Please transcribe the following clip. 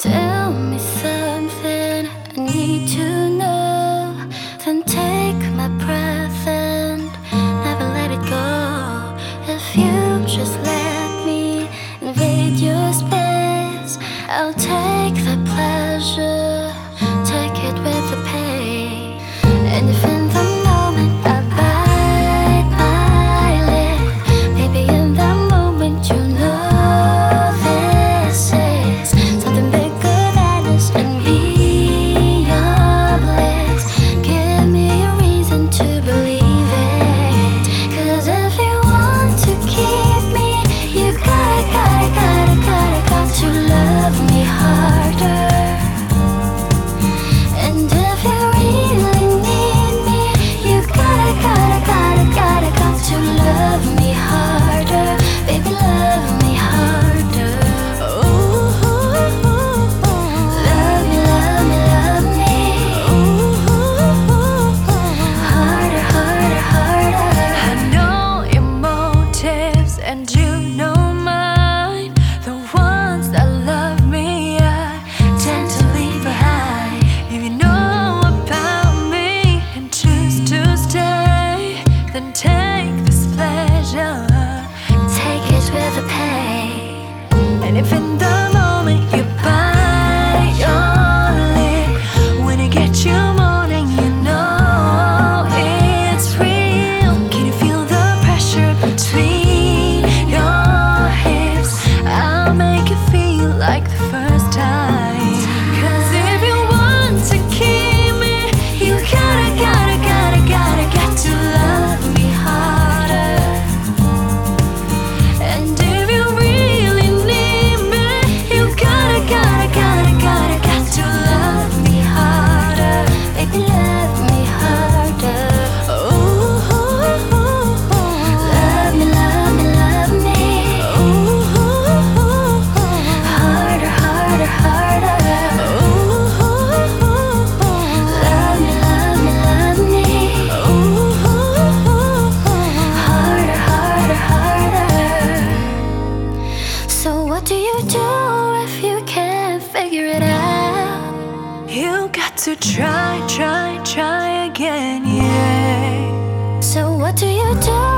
Tell me something I need to know. Then take my breath and never let it go. If you just let me invade your space, I'll tell. If in the to try, try, try again, yeah. So, what do you do?